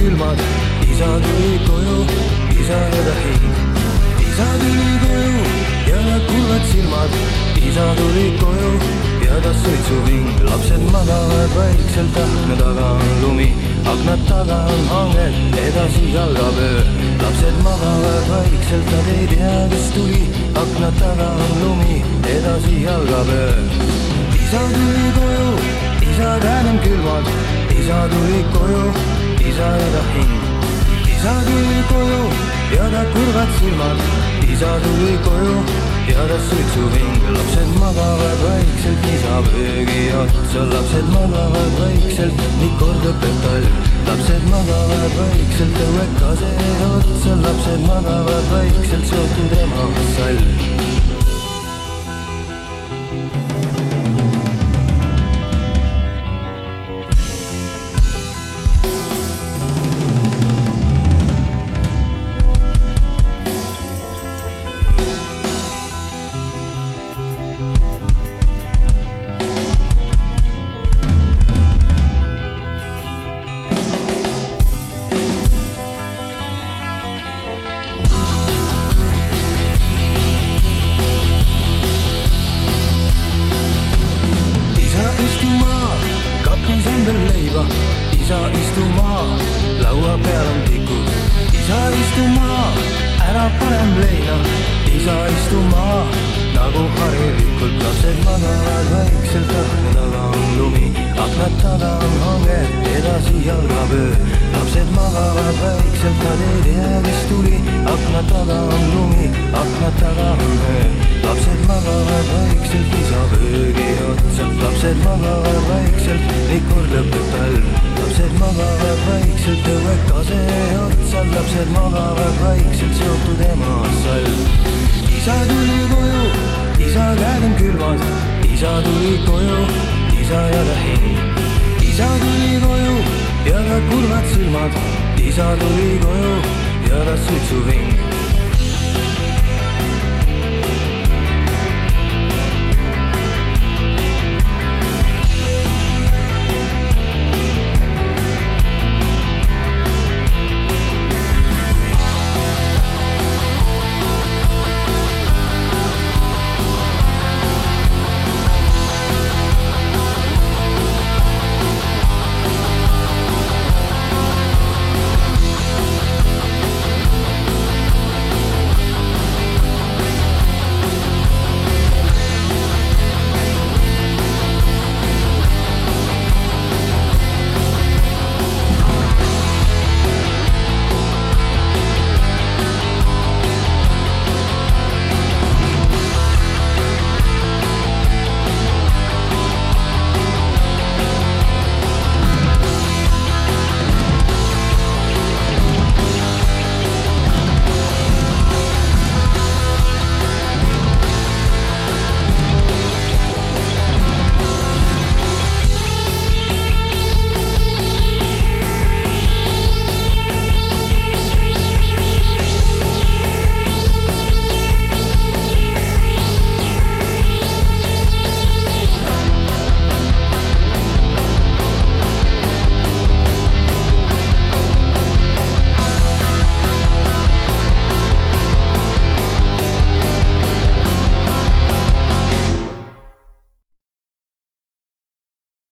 külmad. isa tuli koju, isale vähi. isa tuli koju ja tal kurvad silmad. isa tuli koju ja ta suitsuhing. lapsed magavad vaikselt, akna taga on lumi, aknad taga on hanged, edasi algab öö. lapsed magavad vaikselt, nad ei tea, kes tuli, akna taga on lumi, edasi algab öö. isa tuli koju, isad äänem külmad, isa tuli koju isa ta hing. isa tuli koju ja ta kurvad silmad, isa tuli koju ja ta suitsuving, lapsed magavad vaikselt, isa pöögi otsa, lapsed magavad vaikselt, nii kordab petall. lapsed magavad vaikselt, õuekase otsa, lapsed magavad vaikselt, seotud ema sall. Ära parem leina, isa istuma, nagu harilikult lapsed magavad vaikselt, akna taga on lumi, aknad taga on hanged, edasi algab öö. lapsed magavad vaikselt, nad ei tea, kes tuli, akna taga on lumi, aknad taga on öö. lapsed magavad vaikselt, isa pöögi otsas, lapsed magavad vaikselt, kord lõpeb talv. lapsed magavad vaikselt, õuekase otsas, lapsed magavad vaikselt, seotud ema sall. isa tuli koju, isa käed on külmad, isa tuli koju, isa ja ta hing. isa tuli koju ja ta kurvad silmad, isa tuli koju ja ta suitsuving,